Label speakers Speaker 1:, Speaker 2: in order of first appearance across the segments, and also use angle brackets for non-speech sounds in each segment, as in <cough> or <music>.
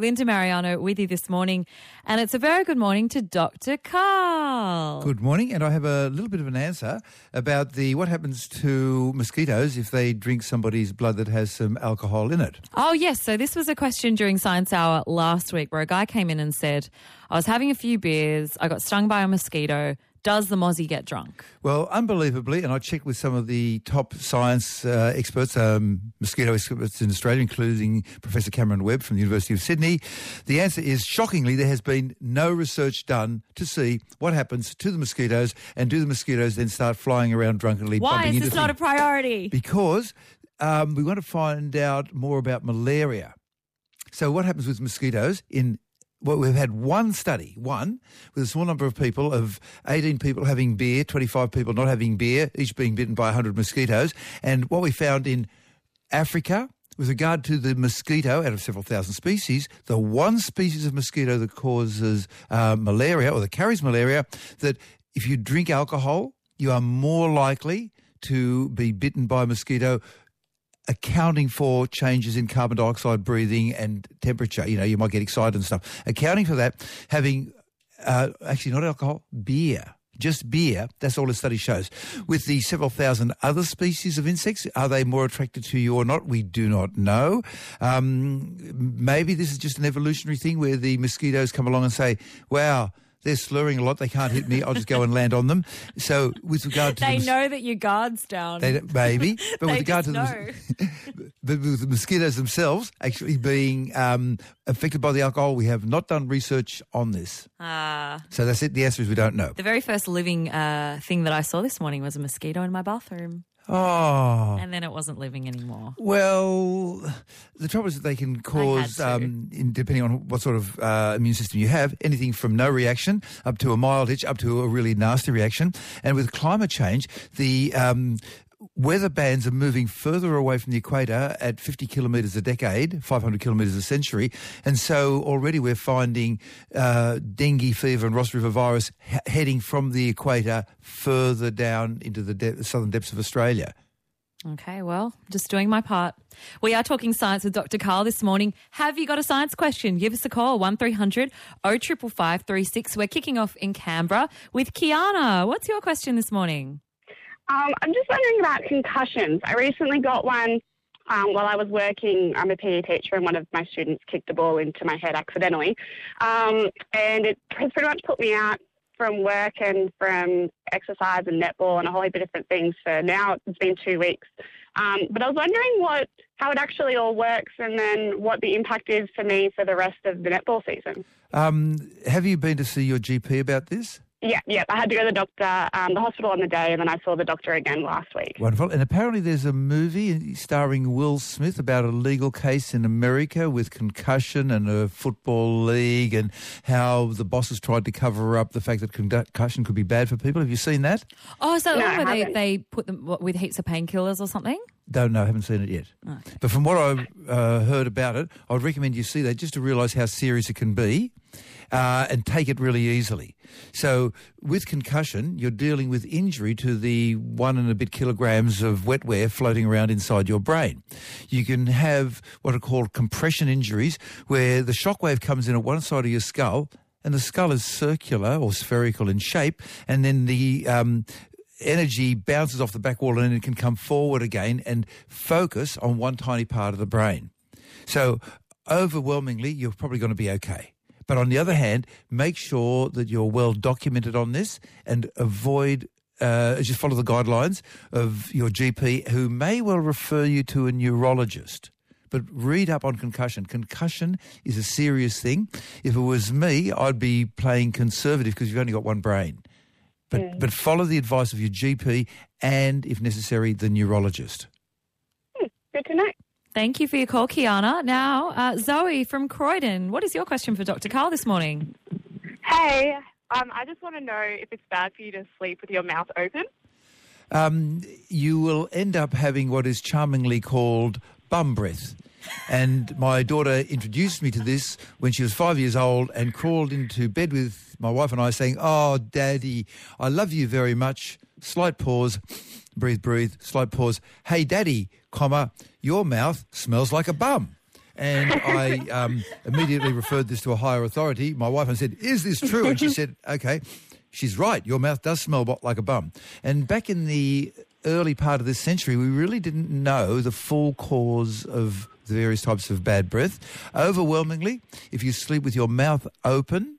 Speaker 1: Linda Marigliano with you this morning, and it's a very good morning to Dr. Karl.
Speaker 2: Good morning, and I have a little bit of an answer about the what happens to mosquitoes if they drink somebody's blood that has some alcohol in it.
Speaker 1: Oh, yes. So this was a question during Science Hour last week where a guy came in and said, I was having a few beers, I got stung by a mosquito, does the mozzie get drunk?
Speaker 2: Well, unbelievably, and I checked with some of the top science uh, experts, um, mosquito experts in Australia, including Professor Cameron Webb from the University of Sydney. The answer is, shockingly, there has been no research done to see what happens to the mosquitoes, and do the mosquitoes then start flying around drunkenly?
Speaker 1: Why is this not a priority?
Speaker 2: Because um, we want to find out more about malaria. So what happens with mosquitoes in well, we've had one study, one, with a small number of people, of 18 people having beer, 25 people not having beer, each being bitten by 100 mosquitoes. And what we found in Africa, with regard to the mosquito, out of several thousand species, the one species of mosquito that causes uh, malaria, or that carries malaria, that if you drink alcohol, you are more likely to be bitten by a mosquito accounting for changes in carbon dioxide breathing and temperature. You know, you might get excited and stuff. Accounting for that, having uh, actually not alcohol, beer. Just beer, that's all the study shows. With the several thousand other species of insects, are they more attracted to you or not? We do not know. Um, maybe this is just an evolutionary thing where the mosquitoes come along and say, wow, they're slurring a lot. They can't hit me. I'll just go and land on them. So with regard to
Speaker 1: they
Speaker 2: the
Speaker 1: know that your guard's down.
Speaker 2: They, maybe, <laughs> but
Speaker 1: They
Speaker 2: with regard to
Speaker 1: just
Speaker 2: the, but <laughs> the mosquitoes themselves actually being um, affected by the alcohol, we have not done research on this.
Speaker 1: Ah.
Speaker 2: So that's it. The answer is we don't know.
Speaker 1: the very first living uh, thing that I saw this morning was a mosquito in my bathroom.
Speaker 2: Oh.
Speaker 1: And then it wasn't living anymore.
Speaker 2: Well, the trouble is that they can cause, um, in, depending on what sort of uh, immune system you have, anything from no reaction up to a mild itch up to a really nasty reaction. And with climate change, the um, weather bands are moving further away from the equator at 50 kilometres a decade, 500 kilometres a century. And so already we're finding uh, dengue fever and Ross River virus he heading from the equator further down into the de southern depths of Australia.
Speaker 1: Okay, well, just doing my part. We are talking science with Dr. Karl this morning. Have you got a science question? Give us a call, 1300 055536. We're kicking off in Canberra with Kiana. What's your question this morning?
Speaker 3: Um, I'm just wondering about concussions. I recently got one um, while I was working. I'm a PE teacher, and one of my students kicked a ball into my head accidentally, um, and it has pretty much put me out from work and from exercise and netball and a whole heap of different things for now. It's been two weeks. Um, but I was wondering what how it actually all works, and then what the impact is for me for the rest of the netball season.
Speaker 2: Um, have you been to see your GP about this?
Speaker 3: Yeah, yeah. I had to go to the doctor, um, the hospital on the day, and then I saw the doctor again last week.
Speaker 2: Wonderful. And apparently there's a movie starring Will Smith about a legal case in America with concussion and a football league and how the bosses tried to cover up the fact that concussion could be bad for people. Have you seen that?
Speaker 1: Oh, is that the
Speaker 3: No,
Speaker 1: one where they, they put them what, with heaps of painkillers or something?
Speaker 2: Don't know, haven't seen it yet.
Speaker 1: Okay.
Speaker 2: But from what I've uh, heard about it, I would recommend you see that just to realise how serious it can be uh, and take it really easily. So with concussion, you're dealing with injury to the one and a bit kilograms of wetware floating around inside your brain. You can have what are called compression injuries, where the shockwave comes in at one side of your skull and the skull is circular or spherical in shape, and then the um, energy bounces off the back wall and it can come forward again and focus on one tiny part of the brain. So overwhelmingly, you're probably going to be okay. But on the other hand, make sure that you're well documented on this and avoid uh, just follow the guidelines of your GP, who may well refer you to a neurologist. But read up on concussion. Concussion is a serious thing. If it was me, I'd be playing conservative because you've only got one brain. But but follow the advice of your GP and, if necessary, the neurologist.
Speaker 3: Good to know.
Speaker 1: Thank you for your call, Kiana. Now, uh, Zoe from Croydon. What is your question for Dr. Karl this morning?
Speaker 4: Hey, um, I just want to know if it's bad for you to sleep with your mouth open.
Speaker 2: Um, you will end up having what is charmingly called bum breath. And my daughter introduced me to this when she was five years old and crawled into bed with my wife and I saying, Oh, Daddy, I love you very much. Slight pause, breathe, breathe, slight pause. Hey, Daddy, comma, your mouth smells like a bum. And I <laughs> um, immediately referred this to a higher authority, my wife, and said, Is this true? And she <laughs> said, Okay, she's right. Your mouth does smell like a bum. And back in the early part of this century, we really didn't know the full cause of the various types of bad breath. Overwhelmingly, if you sleep with your mouth open,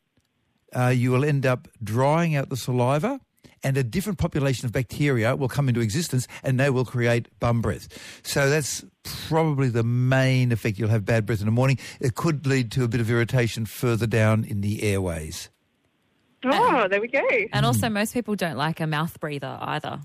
Speaker 2: uh, you will end up drying out the saliva and a different population of bacteria will come into existence and they will create bum breath. So that's probably the main effect. You'll have bad breath in the morning. It could lead to a bit of irritation further down in the airways.
Speaker 4: Oh, there we go.
Speaker 1: And also, most people don't like a mouth breather either,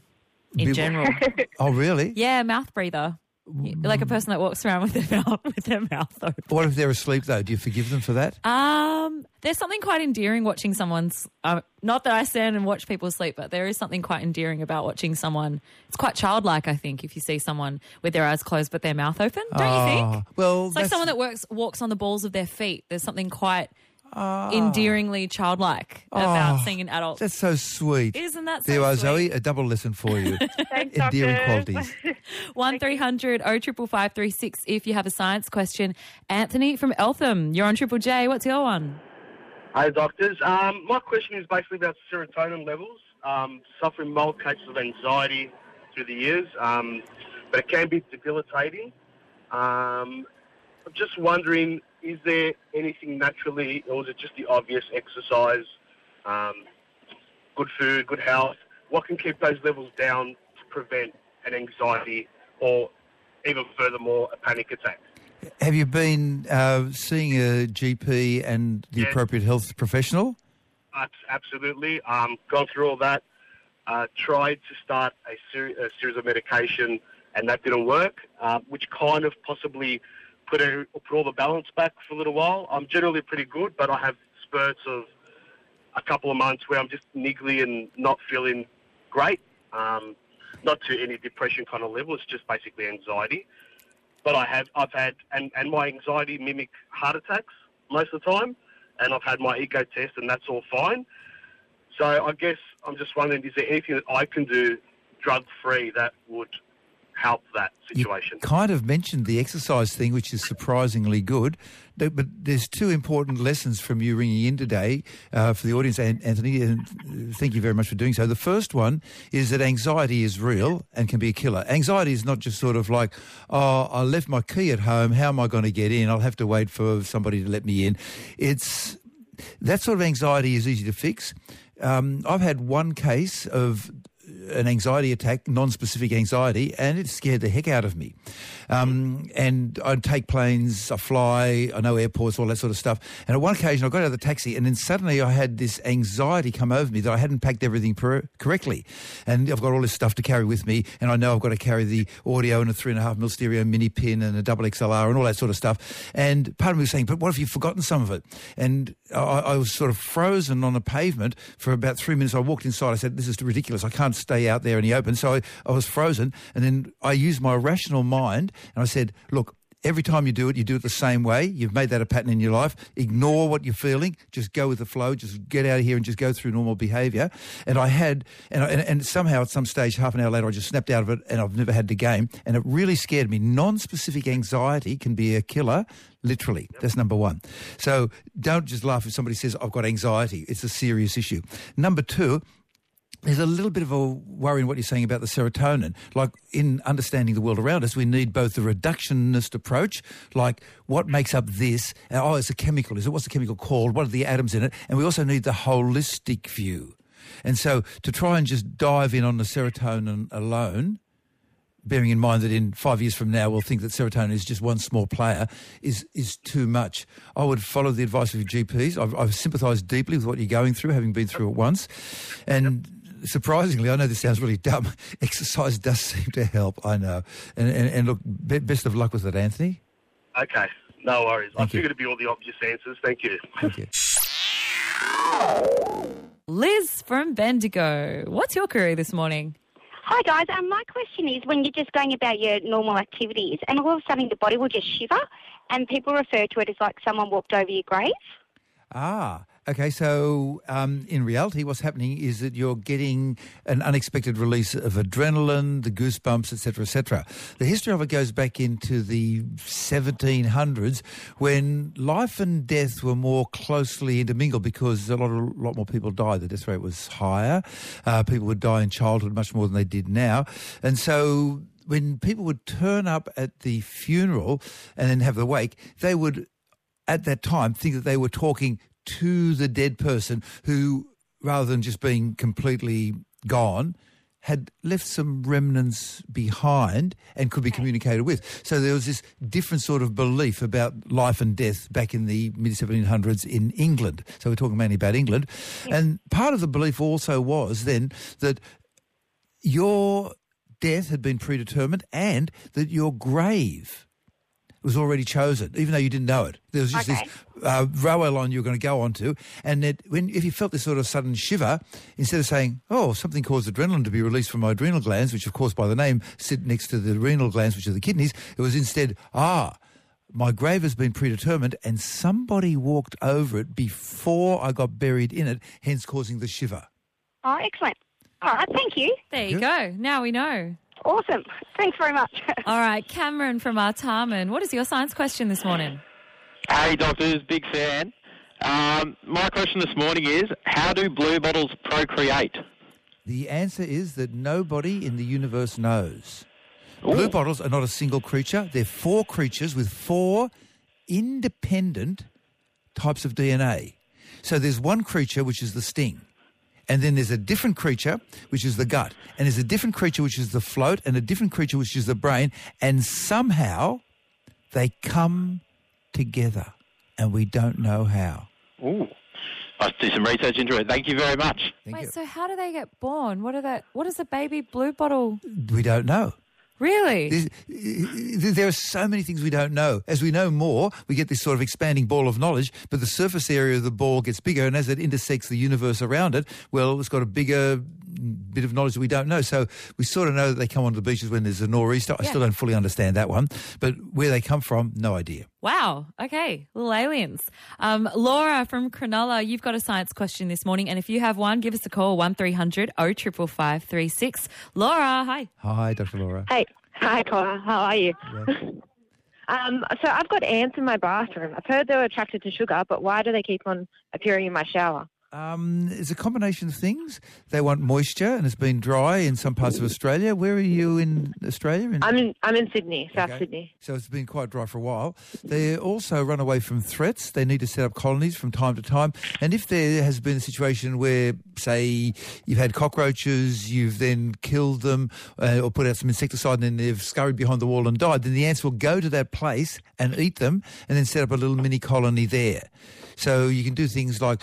Speaker 1: in
Speaker 2: Be-
Speaker 1: general. <laughs>
Speaker 2: Oh, really?
Speaker 1: yeah, mouth breather. Like a person that walks around with their <laughs> mouth with their mouth open.
Speaker 2: What if they're asleep, though? Do you forgive them for that?
Speaker 1: Um, there's something quite endearing watching someone's. Uh, not that I stand and watch people sleep, but there is something quite endearing about watching someone. It's quite childlike, I think, if you see someone with their eyes closed but their mouth open. Don't you think?
Speaker 2: Oh, well,
Speaker 1: It's like someone that works walks on the balls of their feet. There's something quite endearingly childlike about
Speaker 2: Oh,
Speaker 1: seeing an adult.
Speaker 2: That's so sweet.
Speaker 1: Isn't that so
Speaker 2: There you are,
Speaker 1: sweet?
Speaker 2: Zoe. A double lesson for you. <laughs>
Speaker 4: Thanks,
Speaker 2: Endearing
Speaker 4: doctors.
Speaker 2: qualities. <laughs>
Speaker 1: One three hundred oh triple five three six. If you have a science question, Anthony from Eltham, you're on Triple J. What's your one?
Speaker 5: Hi, doctors. Um, my question is basically about serotonin levels. Um, suffering mild cases of anxiety through the years, um, but it can be debilitating. Um, I'm just wondering, is there anything naturally, or is it just the obvious exercise, um, good food, good health? What can keep those levels down to prevent an anxiety or even furthermore, a panic attack?
Speaker 2: Have you been uh, seeing a GP and the
Speaker 5: Yeah.
Speaker 2: appropriate health professional?
Speaker 5: Abs- Absolutely. Um, gone through all that. Uh, tried to start a, ser- a series of medication, and that didn't work, uh, which kind of possibly put, a, put all the balance back for a little while. I'm generally pretty good, but I have spurts of a couple of months where I'm just niggly and not feeling great. Um, not to any depression kind of level. It's just basically anxiety. But I have, I've had, and, and my anxiety mimic heart attacks most of the time. And I've had my ego test, and that's all fine. So I guess I'm just wondering, is there anything that I can do drug free that would help that situation?
Speaker 2: kind of mentioned the exercise thing, which is surprisingly good. But there's two important lessons from you ringing in today uh, for the audience, Anthony, and uh, thank you very much for doing so. The first one is that anxiety is real and can be a killer. Anxiety is not just sort of like, oh, I left my key at home. How am I going to get in? I'll have to wait for somebody to let me in. It's that sort of anxiety is easy to fix. Um, I've had one case of an anxiety attack, non-specific anxiety, and it scared the heck out of me. Um, and I take planes, I fly, I know airports, all that sort of stuff. And at one occasion, I got out of the taxi, and then suddenly I had this anxiety come over me that I hadn't packed everything correctly. And I've got all this stuff to carry with me, and I know I've got to carry the audio and a three and a half mil stereo mini pin and a double XLR and all that sort of stuff. And part of me was saying, but what if you've forgotten some of it? And I, I was sort of frozen on the pavement for about three minutes. I walked inside. I said, this is ridiculous. I can't stay out there in the open. So I, I was frozen. And then I used my rational mind and I said, look, Every time you do it, you do it the same way. You've made that a pattern in your life. Ignore what you're feeling. Just go with the flow. Just get out of here and just go through normal behaviour. And I had, and, I, and, and somehow at some stage, half an hour later, I just snapped out of it and I've never had the game. And it really scared me. Non-specific anxiety can be a killer, literally. That's number one. So don't just laugh if somebody says, I've got anxiety. It's a serious issue. Number two, there's a little bit of a worry in what you're saying about the serotonin. Like in understanding the world around us, we need both the reductionist approach, like what makes up this? Uh, oh, it's a chemical. Is it? What's the chemical called? What are the atoms in it? And we also need the holistic view. And so to try and just dive in on the serotonin alone, bearing in mind that in five years from now we'll think that serotonin is just one small player, is is too much. I would follow the advice of your GPs. I've, I've sympathised deeply with what you're going through, having been through it once. And surprisingly, I know this sounds really dumb, <laughs> exercise does seem to help, I know. And, and, and look, be, best of luck with it, Anthony.
Speaker 5: Okay, no worries. I
Speaker 2: Thank you.
Speaker 5: figured it'd be all the obvious answers. Thank you.
Speaker 2: Thank you.
Speaker 1: Liz from Bendigo. What's your query this morning?
Speaker 6: Hi guys, um, my question is when you're just going about your normal activities and all of a sudden the body will just shiver and people refer to it as like someone walked over your grave.
Speaker 2: Ah, Okay, so um, in reality, what's happening is that you're getting an unexpected release of adrenaline, the goosebumps, etc., etc. The history of it goes back into the 1700s, when life and death were more closely intermingled because a lot, of, lot more people died. The death rate was higher. Uh, people would die in childhood much more than they did now, and so when people would turn up at the funeral and then have the wake, they would at that time think that they were talking to the dead person who, rather than just being completely gone, had left some remnants behind and could be communicated with. So there was this different sort of belief about life and death back in the mid-1700s in England. So we're talking mainly about England. And part of the belief also was then that your death had been predetermined and that your grave was already chosen, even though you didn't know it. There was just
Speaker 6: Okay.
Speaker 2: this uh, railway line you were going to go onto, and that when if you felt this sort of sudden shiver, instead of saying, "Oh, something caused adrenaline to be released from my adrenal glands," which of course by the name sit next to the renal glands, which are the kidneys, it was instead, "Ah." My grave has been predetermined, and somebody walked over it before I got buried in it, hence causing the shiver.
Speaker 6: Oh, excellent. All right, thank you.
Speaker 1: There you go. Now we know.
Speaker 6: Awesome. Thanks very much. <laughs>
Speaker 1: All right, Cameron from Artarmon. What is your science question this morning?
Speaker 7: Hey, doctors, big fan. Um, my question this morning is, how do blue bottles procreate?
Speaker 2: The answer is that nobody in the universe knows. Blue bottles are not a single creature. They're four creatures with four independent types of DNA. So there's one creature, which is the sting. And then there's a different creature, which is the gut. And there's a different creature, which is the float, and a different creature, which is the brain. And somehow they come together. And we don't know how.
Speaker 7: Ooh. I'll do some research into it. Thank you very much.
Speaker 2: Thank
Speaker 1: Wait,
Speaker 2: you.
Speaker 1: so how do they get born? What are that? What is a baby blue bottle?
Speaker 2: We don't know.
Speaker 1: Really?
Speaker 2: There are so many things we don't know. As we know more, we get this sort of expanding ball of knowledge, but the surface area of the ball gets bigger, and as it intersects the universe around it, well, it's got a bigger bit of knowledge that we don't know. So we sort of know that they come onto the beaches when there's a nor'easter. I still don't fully understand that one, but where they come from, no idea.
Speaker 1: Wow. Okay. Little aliens. Um, Laura from Cronulla, you've got a science question this morning. And if you have one, give us a call 1300 055536. Laura, hi.
Speaker 2: Hi, Dr. Laura.
Speaker 8: Hey, hi, Connor. How are you? <laughs> um, so I've got ants in my bathroom. I've heard they're attracted to sugar, but why do they keep on appearing in my shower?
Speaker 2: Um, it's a combination of things. They want moisture, and it's been dry in some parts of Australia. Where are you in Australia? In-
Speaker 8: I'm in I'm in Sydney, South
Speaker 2: Okay.
Speaker 8: Sydney.
Speaker 2: So it's been quite dry for a while. They also run away from threats. They need to set up colonies from time to time. And if there has been a situation where, say, you've had cockroaches, you've then killed them uh, or put out some insecticide and then they've scurried behind the wall and died, then the ants will go to that place and eat them and then set up a little mini colony there. So you can do things like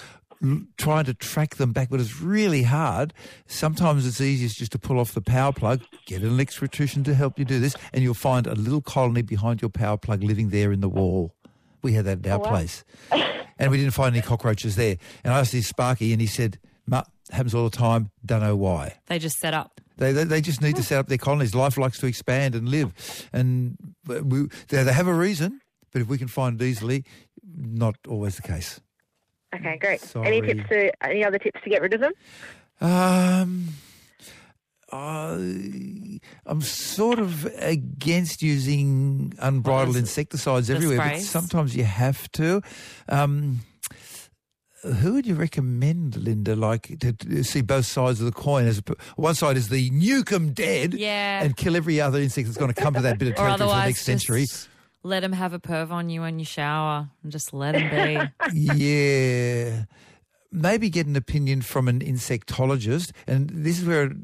Speaker 2: trying to track them back, but it's really hard. Sometimes it's easiest just to pull off the power plug, get an electrician to help you do this, and you'll find a little colony behind your power plug living there in the wall. We had that at our place. <laughs> and we didn't find any cockroaches there. And I asked this Sparky, and he said, "Ma, happens all the time, don't know why.
Speaker 1: They just set up.
Speaker 2: They, they, they just need to set up their colonies. Life likes to expand and live. And we, they, they have a reason, but if we can find it easily, not always the case.
Speaker 8: Okay, great.
Speaker 2: Sorry.
Speaker 8: Any tips to any other tips to get rid of them?
Speaker 2: Um, I I'm sort of against using unbridled insecticides
Speaker 1: the
Speaker 2: everywhere, but sometimes you have to. Um, who would you recommend, Linda? Like to, to see both sides of the coin. As one side is the nuke 'em dead,
Speaker 1: Yeah.
Speaker 2: and kill every other insect that's going to come to that bit of <laughs> territory for the
Speaker 1: otherwise,
Speaker 2: next century.
Speaker 1: Let them have a perv on you when you shower and just let them be. <laughs>
Speaker 2: yeah. Maybe get an opinion from an insectologist. And this is where it-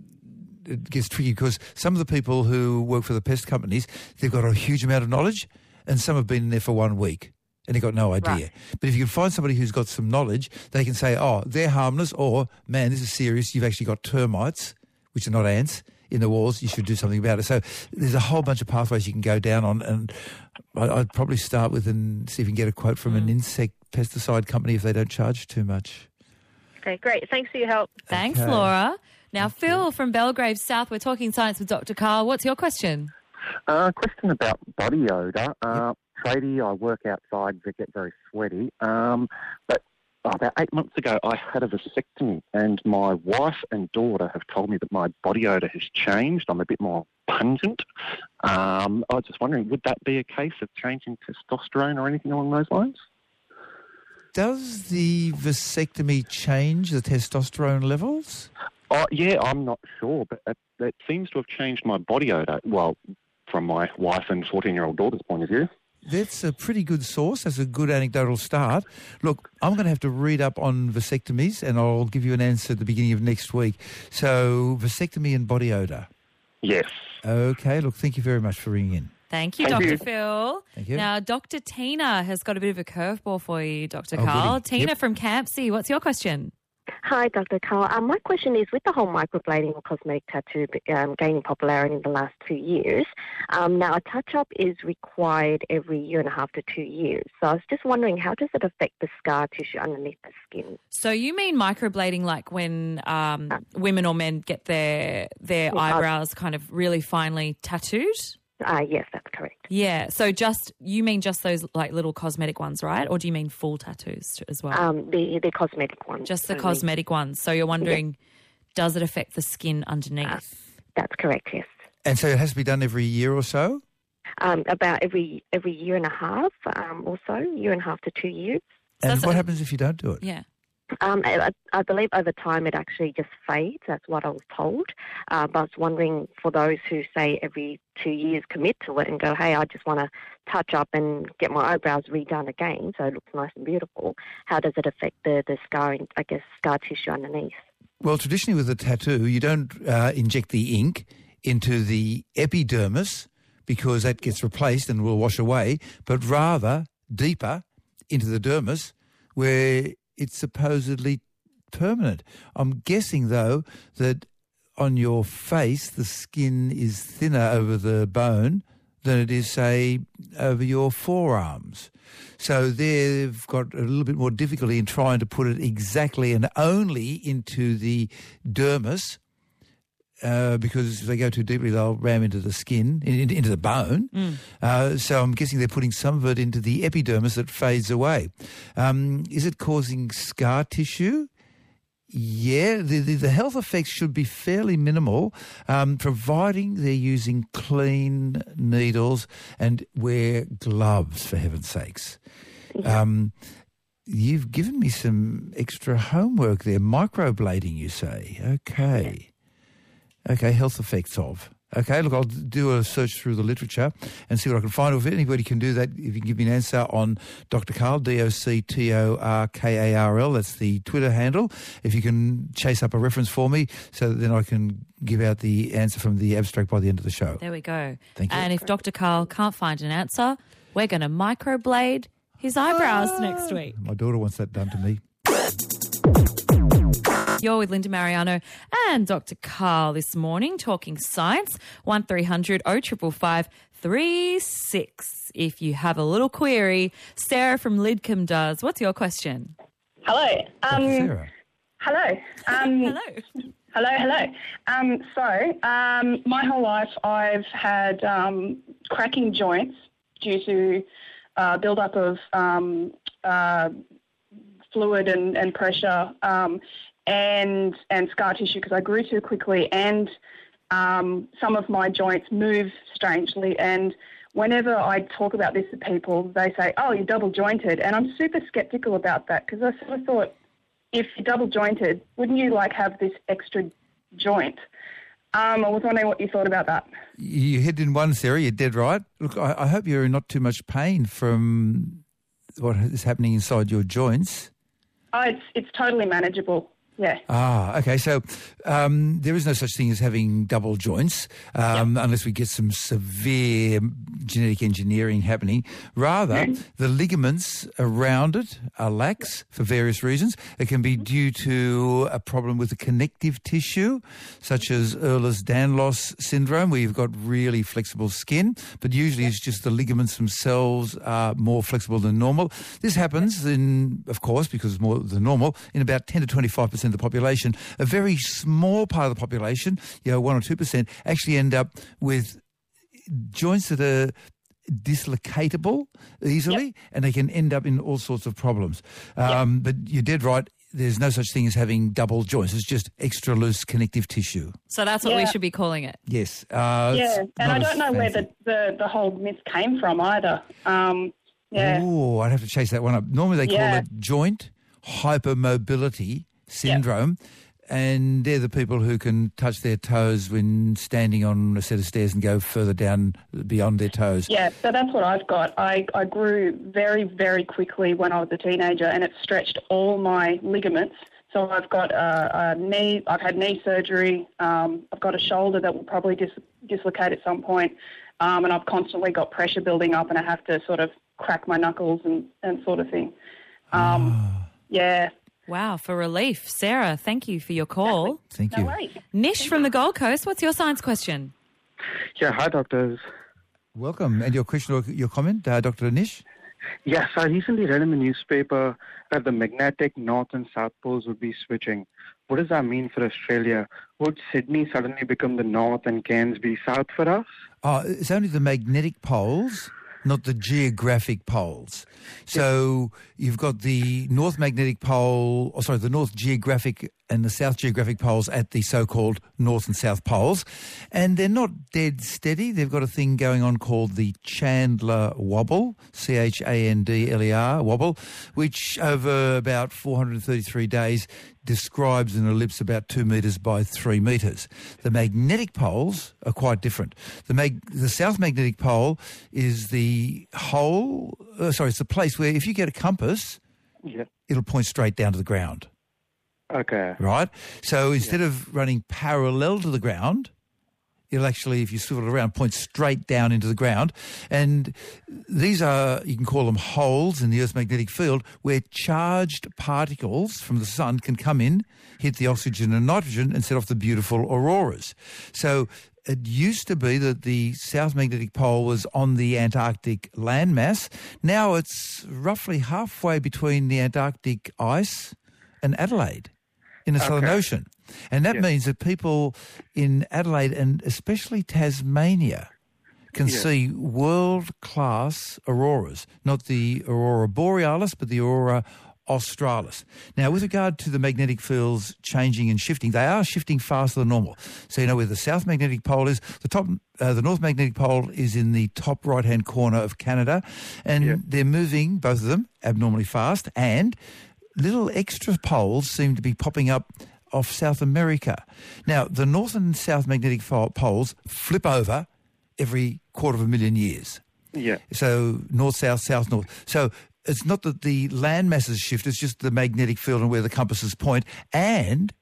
Speaker 2: it gets tricky because some of the people who work for the pest companies, they've got a huge amount of knowledge and some have been there for one week and they've got no idea.
Speaker 1: Right.
Speaker 2: But if you can find somebody who's got some knowledge, they can say, oh, they're harmless or, man, this is serious. You've actually got termites, which are not ants, in the walls. You should do something about it. So there's a whole bunch of pathways you can go down on. And I- I'd probably start with and see if you can get a quote from an insect pesticide company if they don't charge too much.
Speaker 8: Okay, great. Thanks for your help.
Speaker 1: Thanks,
Speaker 2: Okay.
Speaker 1: Laura. Now, Phil from Belgrave South, we're talking science with Dr. Karl. What's your question?
Speaker 9: Uh, question about body odour. Uh, Tradie, I work outside, I get very sweaty. Um, but about eight months ago, I had a vasectomy, and my wife and daughter have told me that my body odour has changed. I'm a bit more pungent. Um, I was just wondering, would that be a case of changing testosterone or anything along those lines?
Speaker 2: Does the vasectomy change the testosterone levels?
Speaker 9: Oh, yeah, I'm not sure, but it, it seems to have changed my body odour. Well, from my wife and 14 year old daughter's point of view.
Speaker 2: That's a pretty good source. That's a good anecdotal start. Look, I'm going to have to read up on vasectomies and I'll give you an answer at the beginning of next week. So, vasectomy and body odour.
Speaker 9: Yes.
Speaker 2: Okay, look, thank you very much for ringing in.
Speaker 1: Thank you,
Speaker 9: Thank
Speaker 1: Dr.
Speaker 9: you.
Speaker 1: Phil.
Speaker 2: Thank you.
Speaker 1: Now, Dr. Tina has got a bit of a curveball for you, Dr.
Speaker 2: Oh,
Speaker 1: Karl.
Speaker 2: goody.
Speaker 1: Tina
Speaker 2: Yep.
Speaker 1: from Campsie, what's your question?
Speaker 10: Hi, Dr. Karl. Um, my question is with the whole microblading or cosmetic tattoo um, gaining popularity in the last two years, um, now a touch up is required every year and a half to two years. So I was just wondering, how does it affect the scar tissue underneath the skin?
Speaker 1: So you mean microblading like when um, women or men get their their
Speaker 10: Yeah,
Speaker 1: eyebrows kind of really finely tattooed?
Speaker 10: Uh, yes, that's correct.
Speaker 1: Yeah. So just you mean just those like little cosmetic ones, right? Or do you mean full tattoos as well?
Speaker 10: Um, the, the cosmetic ones.
Speaker 1: just the
Speaker 10: only.
Speaker 1: cosmetic ones. So you're wondering, does it affect the skin underneath?
Speaker 10: That's correct, yes.
Speaker 2: And so it has to be done every year or so?
Speaker 10: Um, about every every year and a half um, or so, year and a half to two years.
Speaker 2: And
Speaker 1: that's
Speaker 2: what
Speaker 1: a-
Speaker 2: happens if you don't do it?
Speaker 1: yeah.
Speaker 10: Um, I, I believe over time it actually just fades. That's what I was told. Uh, but I was wondering for those who say every two years commit to it and go, hey, I just want to touch up and get my eyebrows redone again so it looks nice and beautiful. How does it affect the, the scarring, I guess, scar tissue underneath?
Speaker 2: Well, traditionally with a tattoo, you don't uh, inject the ink into the epidermis because that gets replaced and will wash away, but rather deeper into the dermis where it's supposedly permanent. I'm guessing, though, that on your face, the skin is thinner over the bone than it is, say, over your forearms. So they've got a little bit more difficulty in trying to put it exactly and only into the dermis. Uh, because if they go too deeply, they'll ram into the skin, in, in- into the bone. Uh, so I'm guessing they're putting some of it into the epidermis that fades away. Um, is it causing scar tissue? Yeah, the, the, the health effects should be fairly minimal, um, providing they're using clean needles and wear gloves, for heaven's sakes. Um, you've given me some extra homework there. Microblading, you say? Okay. Okay, health effects of. Okay, look, I'll do a search through the literature and see what I can find. Or if anybody can do that, if you can give me an answer on Dr. Karl, D-O-C-T-O-R-K-A-R-L, that's the Twitter handle. If you can chase up a reference for me so that then I can give out the answer from the abstract by the end of the show.
Speaker 1: There we go.
Speaker 2: Thank you.
Speaker 1: And if Dr. Karl can't find an answer, we're going to microblade his eyebrows next ah! week.
Speaker 2: My daughter wants that done to me.
Speaker 1: You're with Linda Marigliano and Dr. Karl this morning talking science. 1300 0555 36. If you have a little query, Sarah from Lidcombe does. What's your question?
Speaker 11: Hello. Um,
Speaker 2: Sarah.
Speaker 11: hello. Um, <laughs>
Speaker 1: Hello.
Speaker 11: Hello, hello. Um, so, um, my whole life I've had um, cracking joints due to uh, build-up of um, uh, fluid and, and pressure um, and and scar tissue because I grew too quickly and um, some of my joints move strangely and whenever I talk about this to people they say oh you're double jointed and I'm super skeptical about that because I sort of thought if you're double jointed wouldn't you like have this extra joint um, I was wondering what you thought about that
Speaker 2: You hit in one, Sarah. You're dead right. Look, I, I hope you're in not too much pain from what is happening inside your joints.
Speaker 11: oh it's it's totally manageable yeah
Speaker 2: Ah, okay. So um, there is no such thing as having double joints um, unless we get some severe genetic engineering happening. Rather, the ligaments around it are lax for various reasons. It can be due to a problem with the connective tissue, such as Ehlers-Danlos syndrome, where you've got really flexible skin, but usually it's just the ligaments themselves are more flexible than normal. This happens in, of course, because it's more than normal, in about 10 to 25 percent of the population. A very small part of the population, you know, one or two percent, actually end up with joints that are dislocatable easily, and they can end up in all sorts of problems. Um, But you're dead right. There's no such thing as having double joints. It's just extra loose connective tissue.
Speaker 1: So that's what we should be calling it.
Speaker 2: Yes. Uh,
Speaker 11: yeah, and I don't know where the, the, the whole myth came from either. Um, yeah.
Speaker 2: Oh, I'd have to chase that one up. Normally they
Speaker 11: Yeah.
Speaker 2: call it joint hypermobility syndrome. And they're the people who can touch their toes when standing on a set of stairs and go further down beyond their toes.
Speaker 11: Yeah, so that's what I've got. I, I grew very, very quickly when I was a teenager, and it stretched all my ligaments. So I've got a, a knee. I've had knee surgery. Um, I've got a shoulder that will probably dis- dislocate at some point, um, and I've constantly got pressure building up, and I have to sort of crack my knuckles and, and sort of thing. Um, yeah.
Speaker 1: Wow, for relief. Sarah, thank you for your call.
Speaker 2: Thank
Speaker 11: No worries.
Speaker 1: Nish from the Gold Coast, what's your science question?
Speaker 12: Yeah, hi, doctors.
Speaker 2: Welcome. And your question or your comment, uh, Dr. Nish?
Speaker 12: Yes, I recently read in the newspaper that the magnetic north and south poles would be switching. What does that mean for Australia? Would Sydney suddenly become the north and Cairns be south for us?
Speaker 2: Oh, it's only the magnetic poles, not the geographic poles. So you've got the north magnetic pole, or sorry, the north geographic and the south geographic poles at the so-called north and south poles. And they're not dead steady. They've got a thing going on called the Chandler wobble, C-H-A-N-D-L-E-R wobble, which over about 433 days describes an ellipse about two metres by three metres. The magnetic poles are quite different. The mag the south magnetic pole is the hole, uh, sorry, it's the place where if you get a compass,
Speaker 12: Yeah.
Speaker 2: it'll point straight down to the ground,
Speaker 12: Okay.
Speaker 2: right? So instead of running parallel to the ground, it'll actually, if you swivel it around, point straight down into the ground. And these are, you can call them holes in the Earth's magnetic field where charged particles from the sun can come in, hit the oxygen and nitrogen and set off the beautiful auroras. So it used to be that the South Magnetic Pole was on the Antarctic landmass. Now it's roughly halfway between the Antarctic ice and Adelaide in the Southern Ocean. And that means that people in Adelaide and especially Tasmania can
Speaker 12: Yeah.
Speaker 2: see world-class auroras, not the aurora borealis, but the aurora australis. Now, with regard to the magnetic fields changing and shifting, they are shifting faster than normal. So you know where the south magnetic pole is. The top, uh, the north magnetic pole is in the top right-hand corner of Canada, and they're moving both of them abnormally fast. And little extra poles seem to be popping up off South America. Now, the north and south magnetic poles flip over every quarter of a million years.
Speaker 12: Yeah.
Speaker 2: So north, south, south, north. So it's not that the land masses shift, it's just the magnetic field and where the compasses point. And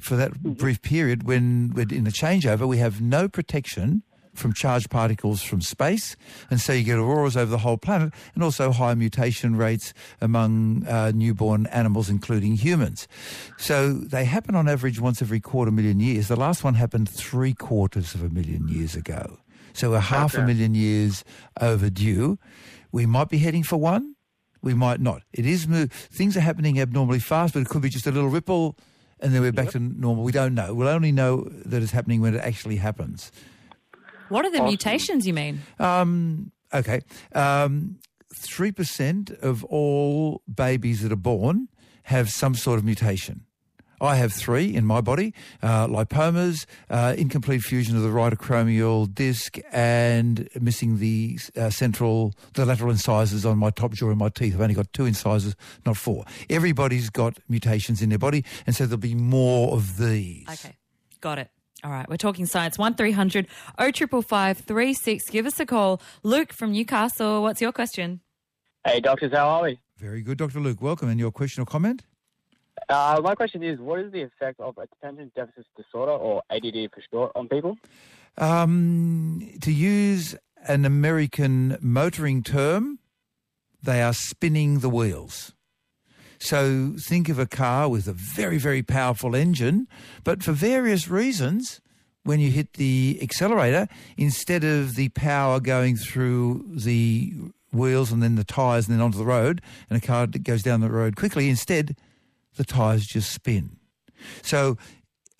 Speaker 2: for that mm-hmm. brief period when we're in the changeover, we have no protection from charged particles from space. And so you get auroras over the whole planet and also high mutation rates among uh, newborn animals, including humans. So they happen on average once every quarter million years. The last one happened three quarters of a million years ago. So we're half a million years overdue. We might be heading for one. We might not. It is. Things are happening abnormally fast, but it could be just a little ripple, and then we're back to normal. We don't know. We'll only know that it's happening when it actually happens.
Speaker 1: What are the mutations you mean?
Speaker 2: Um, okay. Um, 3% of all babies that are born have some sort of mutation. I have three in my body, uh, lipomas, uh, incomplete fusion of the right acromial disc, and missing the uh, central, the lateral incisors on my top jaw and my teeth. I've only got two incisors, not four. Everybody's got mutations in their body, and so there'll be more of these.
Speaker 1: Okay, got it. All right, we're talking science. 1300 0555 36. Give us a call. Luke from Newcastle, what's your question?
Speaker 13: Hey, doctors, how are we?
Speaker 2: Very good, Dr. Luke. Welcome. And your question or comment?
Speaker 13: Uh, my question is, what is the effect of attention deficit disorder, or ADD for short, on people?
Speaker 2: Um, to use an American motoring term, they are spinning the wheels. So think of a car with a very, very powerful engine, but for various reasons, when you hit the accelerator, instead of the power going through the wheels and then the tyres and then onto the road, and a car that goes down the road quickly, instead the tyres just spin. So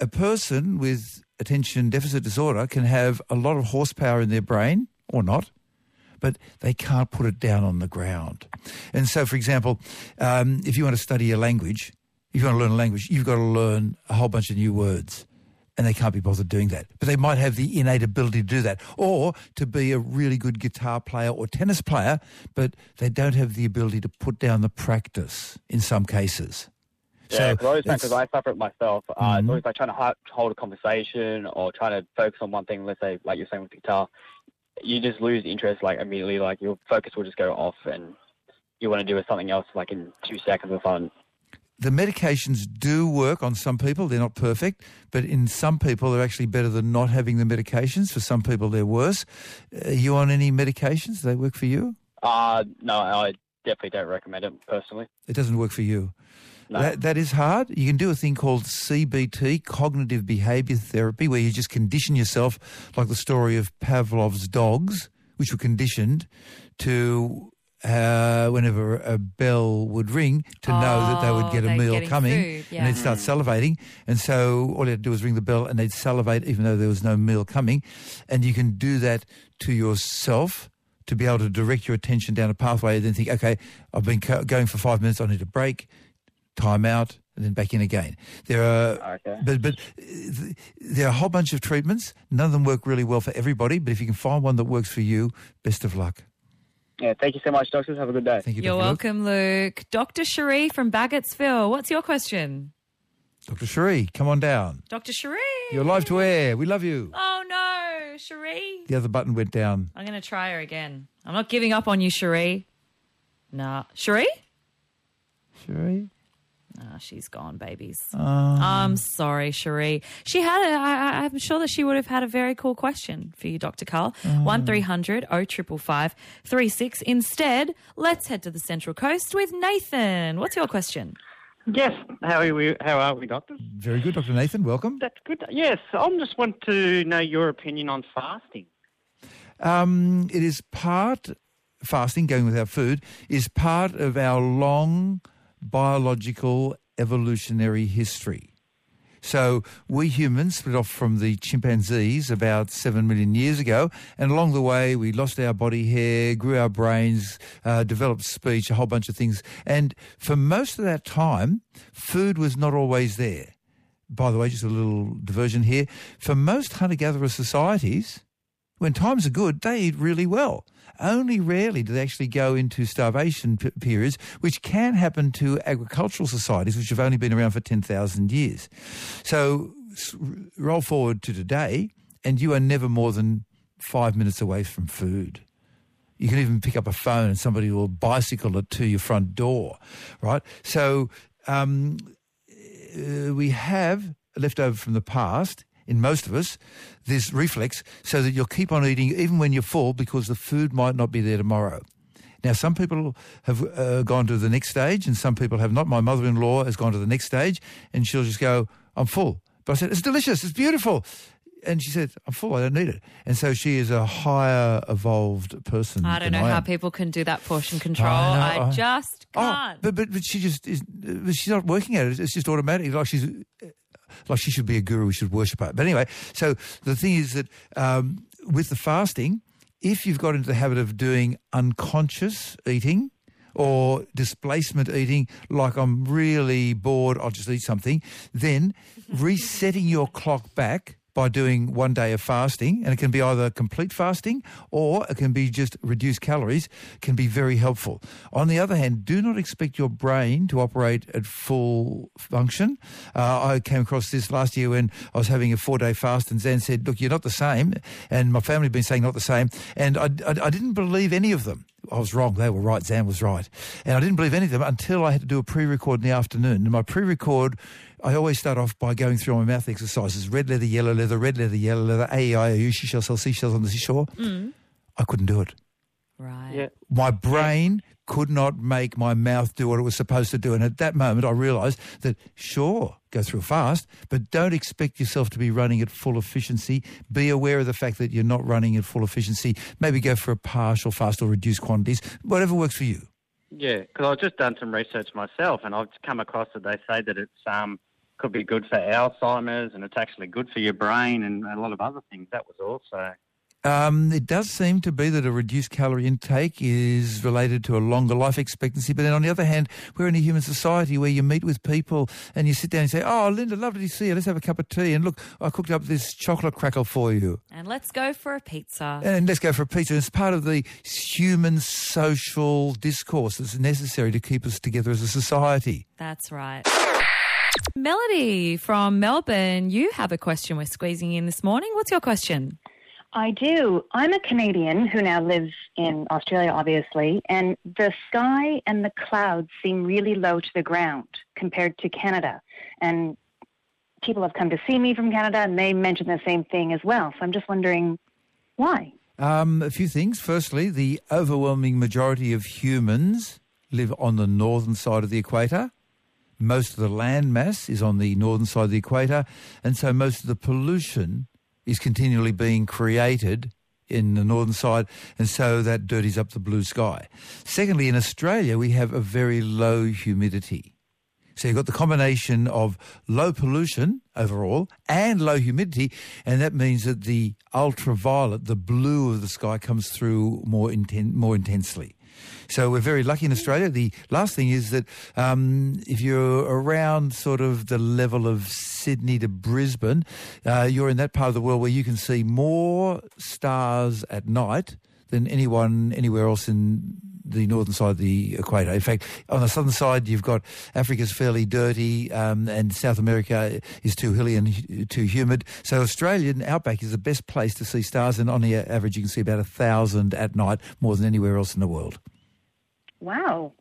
Speaker 2: a person with attention deficit disorder can have a lot of horsepower in their brain, or not, but they can't put it down on the ground. And so, for example, um, if you want to study a language, if you want to learn a language, you've got to learn a whole bunch of new words. And they can't be bothered doing that. But they might have the innate ability to do that. Or to be a really good guitar player or tennis player, but they don't have the ability to put down the practice in some cases.
Speaker 13: Yeah, because I always
Speaker 2: it's-
Speaker 13: because I suffer it myself. Uh,
Speaker 2: Mhm.
Speaker 13: It's always like trying to hold a conversation or trying to focus on one thing. Let's say, like you're saying with the guitar, you just lose interest like immediately. Like your focus will just go off, and you want to do something else like in two seconds or something.
Speaker 2: the medications do work on some people. They're not perfect, but in some people, they're actually better than not having the medications. For some people, they're worse. Are you on any medications? Do they work for you?
Speaker 13: Uh, no, I definitely don't recommend it personally.
Speaker 2: It doesn't work for you.
Speaker 13: No.
Speaker 2: That, that is hard. You can do a thing called CBT, cognitive behavior therapy, where you just condition yourself, like the story of Pavlov's dogs, which were conditioned to uh, whenever a bell would ring to know that they would
Speaker 1: Oh,
Speaker 2: get a meal coming
Speaker 1: yeah.
Speaker 2: and they'd start salivating. And so all you had to do was ring the bell and they'd salivate even though there was no meal coming. And you can do that to yourself to be able to direct your attention down a pathway and then think, okay, I've been going for five minutes, I need a break, time out, and then back in again. There are,
Speaker 13: Okay.
Speaker 2: but but there are a whole bunch of treatments. None of them work really well for everybody. But if you can find one that works for you, best of luck.
Speaker 13: Yeah, thank you so much, doctors. Have a good day.
Speaker 2: Thank you,
Speaker 1: You're
Speaker 2: Dr. Luke.
Speaker 1: welcome, Luke. Dr. Cherie from Baggettsville. What's your question?
Speaker 2: Dr. Cherie, come on down.
Speaker 1: Dr. Cherie.
Speaker 2: You're live to air. We love you.
Speaker 1: Oh, no, Cherie.
Speaker 2: The other button went down.
Speaker 1: I'm going to try her again. I'm not giving up on you, Cherie. Nah. Cherie?
Speaker 2: Cherie?
Speaker 1: Nah, she's gone, babies.
Speaker 2: Um,
Speaker 1: I'm sorry, Cherie. She had a, I, I- I'm sure that she would have had a very cool question for you, Dr. Karl. One 1300 0555 36. Instead, let's head to the Central Coast with Nathan. What's your question?
Speaker 14: Yes. How are we? How are we, doctors?
Speaker 2: Very good, Dr. Nathan. Welcome.
Speaker 14: That's good. Yes, I just want to know your opinion on fasting.
Speaker 2: Um, it is part, fasting, going without food, is part of our long biological evolutionary history. So we humans split off from the chimpanzees about seven million years ago, and along the way we lost our body hair, grew our brains, uh, developed speech, a whole bunch of things. And for most of that time, food was not always there. By the way, just a little diversion here. For most hunter-gatherer societies, when times are good, they eat really well. Only rarely do they actually go into starvation periods, which can happen to agricultural societies, which have only been around for 10,000 years. So roll forward to today, and you are never more than five minutes away from food. You can even pick up a phone and somebody will bicycle it to your front door, right? So um, uh, we have left over from the past in most of us this reflex so that you'll keep on eating even when you're full because the food might not be there tomorrow. Now, some people have uh, gone to the next stage and some people have not. My mother-in-law has gone to the next stage and she'll just go, I'm full. But I said, it's delicious, it's beautiful. And she said, I'm full, I don't need it. And so she is a higher evolved person.
Speaker 1: I don't know how
Speaker 2: am.
Speaker 1: people can do that portion control.
Speaker 2: I know,
Speaker 1: I
Speaker 2: I-
Speaker 1: just
Speaker 2: Oh,
Speaker 1: can't.
Speaker 2: but, but but she just is. uh, She's not working at it. It's just automatic. Like she's like she should be a guru. We should worship her. But anyway, so the thing is that um, with the fasting, if you've got into the habit of doing unconscious eating or displacement eating, like I'm really bored, I'll just eat something, then <laughs> resetting your clock back by doing one day of fasting, and it can be either complete fasting or it can be just reduced calories, can be very helpful. On the other hand, do not expect your brain to operate at full function. Uh, I came across this last year when I was having a four-day fast, and Zan said, look, you're not the same, and my family had been saying not the same, and I, I, I didn't believe any of them. I was wrong. They were right. Zan was right. And I didn't believe any of them until I had to do a pre-record in the afternoon. And my pre-record, I always start off by going through my mouth exercises. Red leather, yellow leather, red leather, yellow leather, A, I, O, U, she shall sell seashells on the seashore.
Speaker 1: Mm.
Speaker 2: I couldn't do it.
Speaker 1: Right.
Speaker 14: Yeah.
Speaker 2: My brain could not make my mouth do what it was supposed to do. And at that moment, I realized that, sure, go through a fast, but don't expect yourself to be running at full efficiency. Be aware of the fact that you're not running at full efficiency. Maybe go for a partial fast or reduced quantities, whatever works for you.
Speaker 14: Yeah, because I've just done some research myself, and I've come across that they say that it's um could be good for Alzheimer's, and it's actually good for your brain and a lot of other things. That was also
Speaker 2: Um, it does seem to be that a reduced calorie intake is related to a longer life expectancy. But then on the other hand, we're in a human society where you meet with people and you sit down and say, oh, Linda, lovely to see you. Let's have a cup of tea. And look, I cooked up this chocolate crackle for you.
Speaker 1: And let's go for a pizza.
Speaker 2: And let's go for a pizza. It's part of the human social discourse that's necessary to keep us together as a society.
Speaker 1: That's right. Melody from Melbourne, you have a question we're squeezing in this morning. What's your question?
Speaker 15: I do. I'm a Canadian who now lives in Australia, obviously, and the sky and the clouds seem really low to the ground compared to Canada. And people have come to see me from Canada, and they mention the same thing as well. So I'm just wondering why.
Speaker 2: Um, a few things. Firstly, the overwhelming majority of humans live on the northern side of the equator. Most of the land mass is on the northern side of the equator, and so most of the pollution is continually being created in the northern side, and so that dirties up the blue sky. Secondly, in Australia, we have a very low humidity. So you've got the combination of low pollution overall and low humidity, and that means that the ultraviolet, the blue of the sky, comes through more, inten more intensely. So we're very lucky in Australia. The last thing is that um, if you're around sort of the level of Sydney to Brisbane, uh, you're in that part of the world where you can see more stars at night than anyone anywhere else in the northern side of the equator. In fact, on the southern side, you've got Africa's fairly dirty, um, and South America is too hilly and too humid. So Australian outback is the best place to see stars, and on the average, you can see about a thousand at night, more than anywhere else in the world.
Speaker 15: Wow.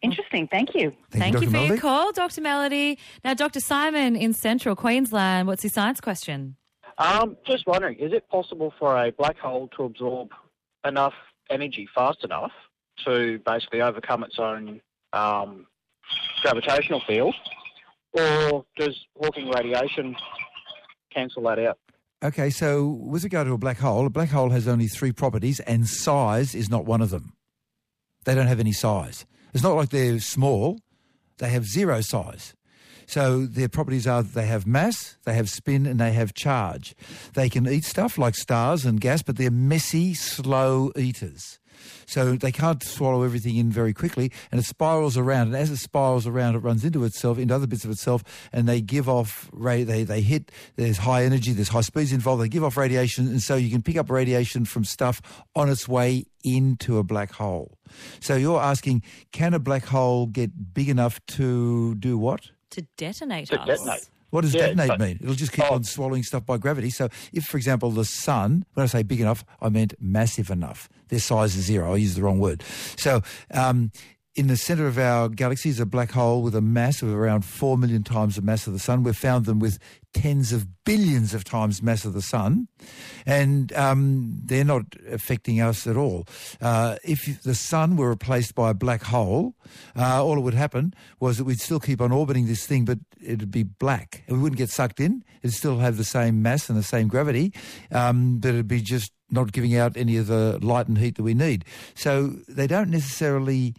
Speaker 15: Interesting. Thank you.
Speaker 1: Thank, you, you for Melody. your call, Dr. Melody. Now, Dr. Simon in central Queensland, what's your science question?
Speaker 16: Um, just wondering, is it possible for a black hole to absorb enough energy fast enough to basically overcome its own um, gravitational field, or does Hawking radiation cancel that out?
Speaker 2: Okay, so with regard to a black hole, a black hole has only three properties, and size is not one of them. They don't have any size. It's not like they're small. They have zero size. So their properties are they have mass, they have spin, and they have charge. They can eat stuff like stars and gas, but they're messy, slow eaters. So they can't swallow everything in very quickly, and it spirals around. And as it spirals around, it runs into itself, into other bits of itself, and they give off, they, they hit, there's high energy, there's high speeds involved, they give off radiation, and so you can pick up radiation from stuff on its way into a black hole. So you're asking, can a black hole get big enough to do what?
Speaker 1: To detonate
Speaker 16: to
Speaker 1: us.
Speaker 16: Detonate.
Speaker 2: What does
Speaker 16: Yeah,
Speaker 2: detonate
Speaker 16: so-
Speaker 2: mean? It'll just keep on swallowing stuff by gravity. So if, for example, the sun, when I say big enough, I meant massive enough. Their size is zero. I used the wrong word. So um, in the center of our galaxy is a black hole with a mass of around 4 million times the mass of the sun. We've found them with tens of billions of times mass of the sun. And um, they're not affecting us at all. Uh, if the sun were replaced by a black hole, uh, all that would happen was that we'd still keep on orbiting this thing, but it'd be black. We wouldn't get sucked in. It'd still have the same mass and the same gravity, um, but it'd be just not giving out any of the light and heat that we need. So they don't necessarily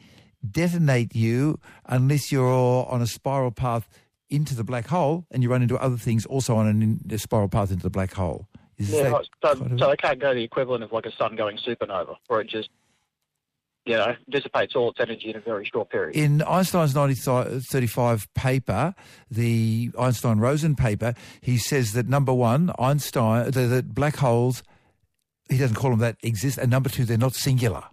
Speaker 2: detonate you unless you're on a spiral path into the black hole and you run into other things also on an, a spiral path into the black hole. Is
Speaker 16: yeah, right. so, so they can't go the equivalent of like a sun going supernova, where it just, you know, dissipates all its energy in a very short period.
Speaker 2: In Einstein's 1935 paper, the Einstein-Rosen paper, he says that number one, Einstein, that, that black holes, he doesn't call them that, exist, and number two, they're not singular.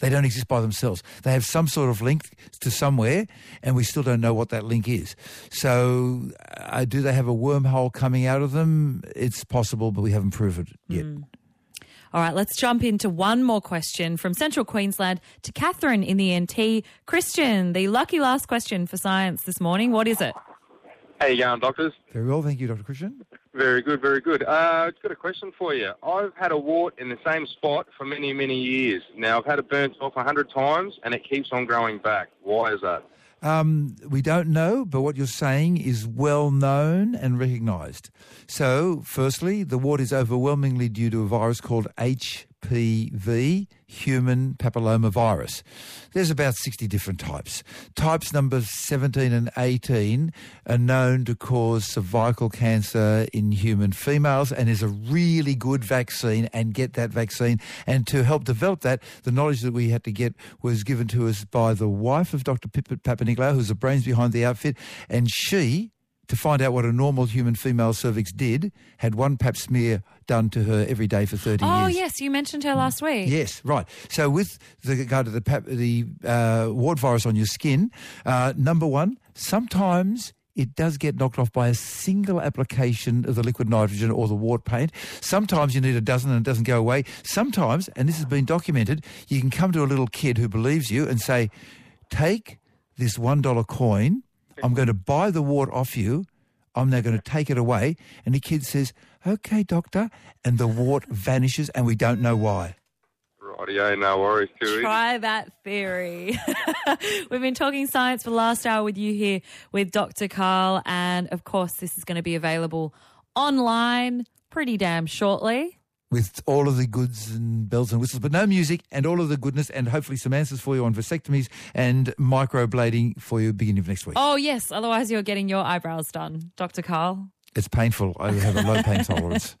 Speaker 2: They don't exist by themselves. They have some sort of link to somewhere, and we still don't know what that link is. So, uh, do they have a wormhole coming out of them? It's possible, but we haven't proven it yet.
Speaker 1: All right, let's jump into one more question from Central Queensland to Catherine in the NT. Christian, the lucky last question for science this morning. What is it?
Speaker 17: How you going, doctors?
Speaker 2: Very well, thank you, Dr. Christian.
Speaker 17: Very good, very good. Uh, I've got a question for you. I've had a wart in the same spot for many, many years. Now, I've had it burnt off a hundred times, and it keeps on growing back. Why is that?
Speaker 2: Um, we don't know, but what you're saying is well known and recognised. So, firstly, the wart is overwhelmingly due to a virus called HPV, human papillomavirus. There's about 60 different types. Types numbers 17 and 18 are known to cause cervical cancer in human females and is a really good vaccine and get that vaccine. And to help develop that, the knowledge that we had to get was given to us by the wife of Dr. Pippa Papanikolaou, who's the brains behind the outfit, and she to find out what a normal human female cervix did, had one pap smear done to her every day for 30
Speaker 1: Oh,
Speaker 2: years.
Speaker 1: Oh, yes, you mentioned her last week.
Speaker 2: Yes, right. So with the regard to the pap, the uh, wart virus on your skin, uh, number one, sometimes it does get knocked off by a single application of the liquid nitrogen or the wart paint. Sometimes you need a dozen and it doesn't go away. Sometimes, and this has been documented, you can come to a little kid who believes you and say, take this $1 coin, I'm going to buy the wart off you, I'm now going to take it away. And the kid says, okay, doctor. And the wart <laughs> vanishes and we don't know why.
Speaker 17: Rightio, no worries, too easy.
Speaker 1: Try that theory. <laughs> We've been talking science for the last hour with you here with Dr. Karl. And of course, this is going to be available online pretty damn shortly.
Speaker 2: With all of the goods and bells and whistles, but no music and all of the goodness and hopefully some answers for you on vasectomies and microblading for you beginning of next week.
Speaker 1: Oh, yes. Otherwise, you're getting your eyebrows done, Dr. Karl.
Speaker 2: It's painful. I have a low pain <laughs> tolerance.